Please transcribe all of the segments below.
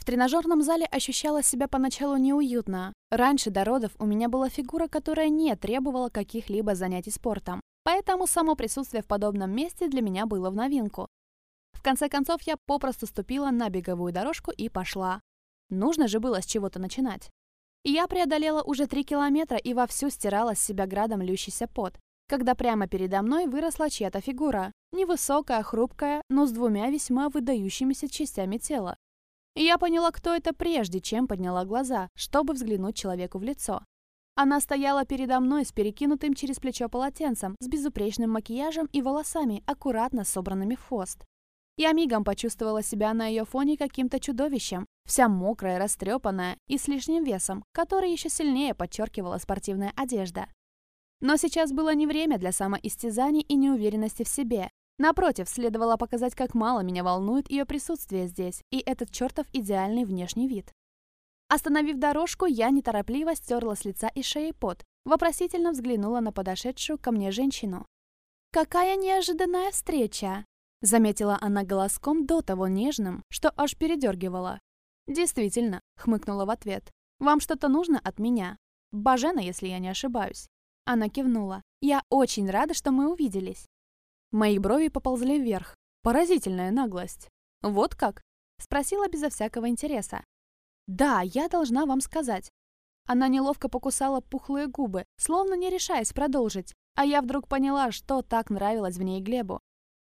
В тренажерном зале ощущала себя поначалу неуютно. Раньше до родов у меня была фигура, которая не требовала каких-либо занятий спортом. Поэтому само присутствие в подобном месте для меня было в новинку. В конце концов, я попросту ступила на беговую дорожку и пошла. Нужно же было с чего-то начинать. Я преодолела уже три километра и вовсю стирала с себя градом лющийся пот, когда прямо передо мной выросла чья-то фигура, невысокая, хрупкая, но с двумя весьма выдающимися частями тела. Я поняла, кто это прежде, чем подняла глаза, чтобы взглянуть человеку в лицо. Она стояла передо мной с перекинутым через плечо полотенцем, с безупречным макияжем и волосами, аккуратно собранными в хвост. Я мигом почувствовала себя на ее фоне каким-то чудовищем, вся мокрая, растрепанная и с лишним весом, который еще сильнее подчеркивала спортивная одежда. Но сейчас было не время для самоистязаний и неуверенности в себе. Напротив, следовало показать, как мало меня волнует ее присутствие здесь и этот чертов идеальный внешний вид. Остановив дорожку, я неторопливо стерла с лица и шеи пот, вопросительно взглянула на подошедшую ко мне женщину. «Какая неожиданная встреча!» Заметила она голоском до того нежным, что аж передергивала. «Действительно», — хмыкнула в ответ. «Вам что-то нужно от меня? Бажена, если я не ошибаюсь». Она кивнула. «Я очень рада, что мы увиделись». Мои брови поползли вверх. Поразительная наглость. «Вот как?» — спросила безо всякого интереса. «Да, я должна вам сказать». Она неловко покусала пухлые губы, словно не решаясь продолжить, а я вдруг поняла, что так нравилось в ней Глебу.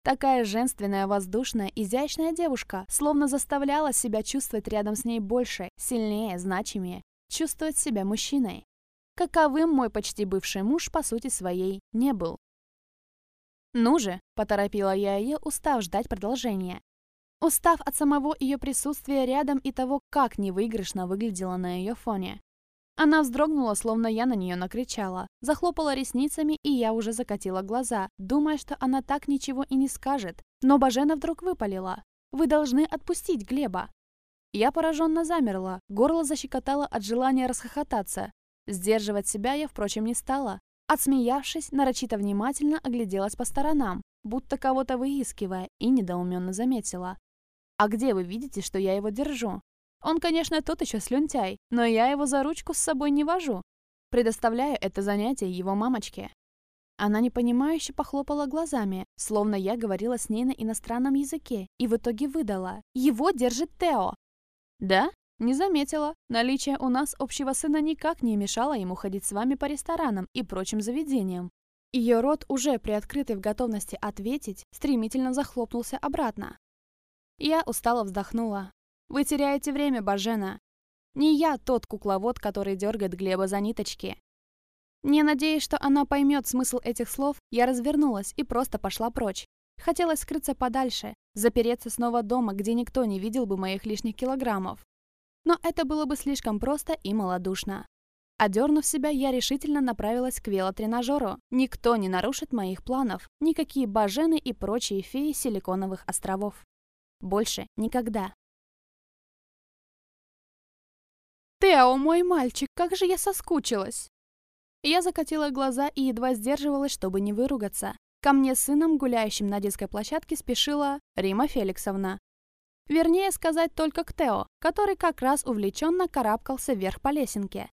Такая женственная, воздушная, изящная девушка словно заставляла себя чувствовать рядом с ней больше, сильнее, значимее, чувствовать себя мужчиной. Каковым мой почти бывший муж по сути своей не был. «Ну же», — поторопила я ее, устав ждать продолжения. Устав от самого ее присутствия рядом и того, как невыигрышно выглядела на ее фоне. Она вздрогнула, словно я на нее накричала, захлопала ресницами, и я уже закатила глаза, думая, что она так ничего и не скажет. Но Бажена вдруг выпалила. «Вы должны отпустить Глеба». Я пораженно замерла, горло защекотало от желания расхохотаться. Сдерживать себя я, впрочем, не стала. Отсмеявшись, нарочито внимательно огляделась по сторонам, будто кого-то выискивая, и недоуменно заметила. «А где вы видите, что я его держу?» Он, конечно, тот еще слюнтяй, но я его за ручку с собой не вожу. Предоставляю это занятие его мамочке. Она непонимающе похлопала глазами, словно я говорила с ней на иностранном языке, и в итоге выдала. Его держит Тео. Да? Не заметила. Наличие у нас общего сына никак не мешало ему ходить с вами по ресторанам и прочим заведениям. Ее рот, уже приоткрытый в готовности ответить, стремительно захлопнулся обратно. Я устало вздохнула. Вы теряете время, Бажена. Не я тот кукловод, который дергает Глеба за ниточки. Не надеясь, что она поймет смысл этих слов, я развернулась и просто пошла прочь. Хотелось скрыться подальше, запереться снова дома, где никто не видел бы моих лишних килограммов. Но это было бы слишком просто и малодушно. Одернув себя, я решительно направилась к велотренажеру. Никто не нарушит моих планов, никакие бажены и прочие феи силиконовых островов. Больше никогда. «Тео, мой мальчик, как же я соскучилась!» Я закатила глаза и едва сдерживалась, чтобы не выругаться. Ко мне с сыном, гуляющим на детской площадке, спешила Рима Феликсовна. Вернее сказать только к Тео, который как раз увлеченно карабкался вверх по лесенке.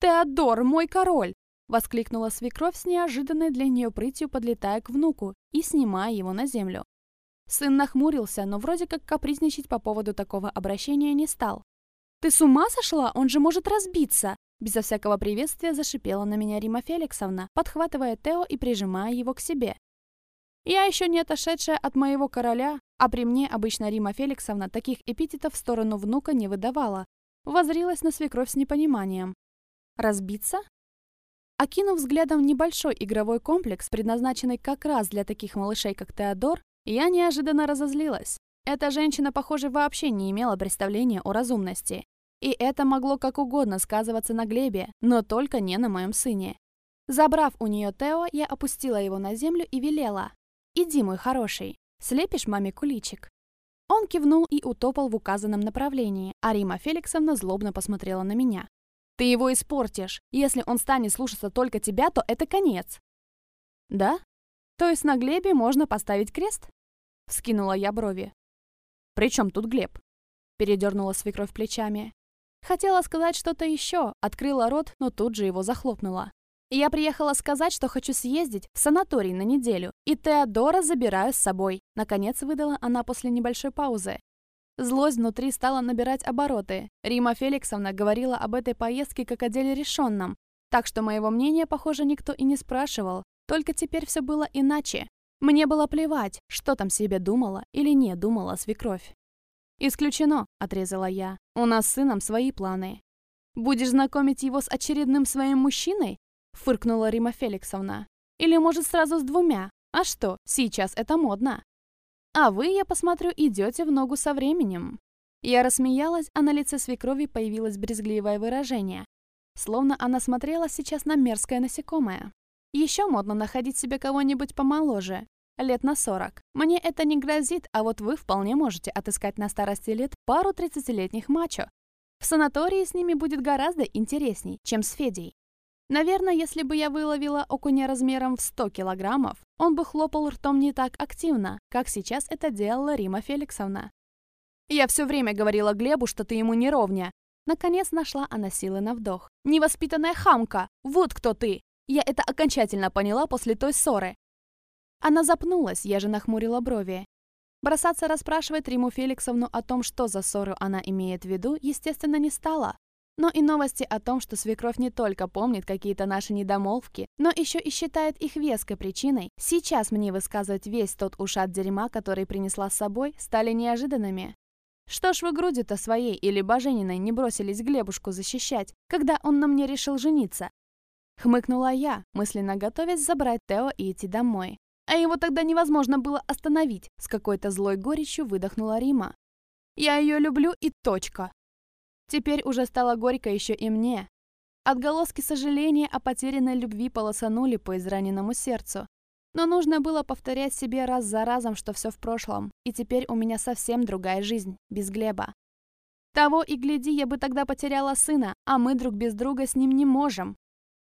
«Теодор, мой король!» — воскликнула свекровь с неожиданной для нее прытью, подлетая к внуку и снимая его на землю. Сын нахмурился, но вроде как капризничать по поводу такого обращения не стал. «Ты с ума сошла? Он же может разбиться!» Безо всякого приветствия зашипела на меня Рима Феликсовна, подхватывая Тео и прижимая его к себе. Я еще не отошедшая от моего короля, а при мне обычно Рима Феликсовна таких эпитетов в сторону внука не выдавала, возрилась на свекровь с непониманием. «Разбиться?» Окинув взглядом небольшой игровой комплекс, предназначенный как раз для таких малышей, как Теодор, я неожиданно разозлилась. Эта женщина, похоже, вообще не имела представления о разумности. И это могло как угодно сказываться на Глебе, но только не на моем сыне. Забрав у нее Тео, я опустила его на землю и велела. «Иди, мой хороший, слепишь маме куличик». Он кивнул и утопал в указанном направлении, а Рима Феликсовна злобно посмотрела на меня. «Ты его испортишь. Если он станет слушаться только тебя, то это конец». «Да? То есть на Глебе можно поставить крест?» Вскинула я брови. «При чем тут Глеб?» передернула свекровь плечами. Хотела сказать что-то еще, открыла рот, но тут же его захлопнула. Я приехала сказать, что хочу съездить в санаторий на неделю, и Теодора забираю с собой. Наконец выдала она после небольшой паузы. Злость внутри стала набирать обороты. Рима Феликсовна говорила об этой поездке как о деле решенном, так что моего мнения, похоже, никто и не спрашивал. Только теперь все было иначе. Мне было плевать, что там себе думала или не думала свекровь. «Исключено», — отрезала я. «У нас с сыном свои планы». «Будешь знакомить его с очередным своим мужчиной?» — фыркнула Рима Феликсовна. «Или, может, сразу с двумя? А что, сейчас это модно?» «А вы, я посмотрю, идете в ногу со временем». Я рассмеялась, а на лице свекрови появилось брезгливое выражение. Словно она смотрела сейчас на мерзкое насекомое. Еще модно находить себе кого-нибудь помоложе, лет на 40. Мне это не грозит, а вот вы вполне можете отыскать на старости лет пару 30-летних мачо. В санатории с ними будет гораздо интересней, чем с Федей. Наверное, если бы я выловила окуня размером в 100 килограммов, он бы хлопал ртом не так активно, как сейчас это делала Рима Феликсовна. Я все время говорила Глебу, что ты ему не ровня. Наконец нашла она силы на вдох. «Невоспитанная хамка! Вот кто ты! Я это окончательно поняла после той ссоры. Она запнулась, я же нахмурила брови. Бросаться расспрашивать Риму Феликсовну о том, что за ссору она имеет в виду, естественно, не стала. Но и новости о том, что свекровь не только помнит какие-то наши недомолвки, но еще и считает их веской причиной, сейчас мне высказывать весь тот ушат дерьма, который принесла с собой, стали неожиданными. Что ж вы грудью-то своей или Божениной не бросились Глебушку защищать, когда он на мне решил жениться? Хмыкнула я, мысленно готовясь забрать Тео и идти домой. А его тогда невозможно было остановить, с какой-то злой горечью выдохнула Рима. Я ее люблю и точка. Теперь уже стало горько еще и мне. Отголоски сожаления о потерянной любви полосанули по израненному сердцу. Но нужно было повторять себе раз за разом, что все в прошлом, и теперь у меня совсем другая жизнь, без Глеба. Того и гляди, я бы тогда потеряла сына, а мы друг без друга с ним не можем.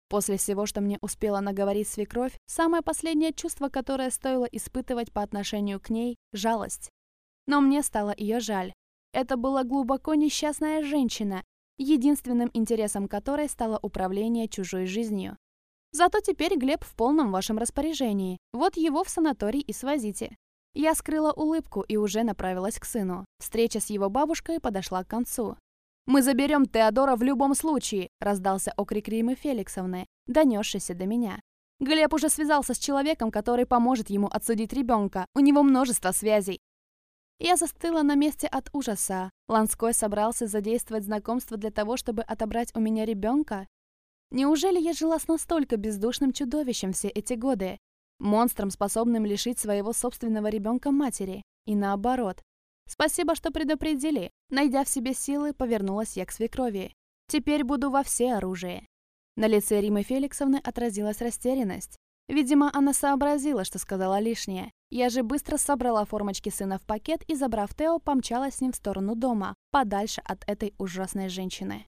После всего, что мне успела наговорить свекровь, самое последнее чувство, которое стоило испытывать по отношению к ней – жалость. Но мне стало ее жаль. Это была глубоко несчастная женщина, единственным интересом которой стало управление чужой жизнью. Зато теперь Глеб в полном вашем распоряжении. Вот его в санаторий и свозите. Я скрыла улыбку и уже направилась к сыну. Встреча с его бабушкой подошла к концу. «Мы заберем Теодора в любом случае!» — раздался окрик Римы Феликсовны, донесшийся до меня. Глеб уже связался с человеком, который поможет ему отсудить ребенка. У него множество связей. Я застыла на месте от ужаса. Ланской собрался задействовать знакомство для того, чтобы отобрать у меня ребенка? Неужели я жила с настолько бездушным чудовищем все эти годы? Монстром, способным лишить своего собственного ребенка матери. И наоборот. Спасибо, что предупредили. Найдя в себе силы, повернулась я к свекрови. Теперь буду во все оружие. На лице Римы Феликсовны отразилась растерянность. Видимо, она сообразила, что сказала лишнее. Я же быстро собрала формочки сына в пакет и, забрав Тео, помчалась с ним в сторону дома, подальше от этой ужасной женщины.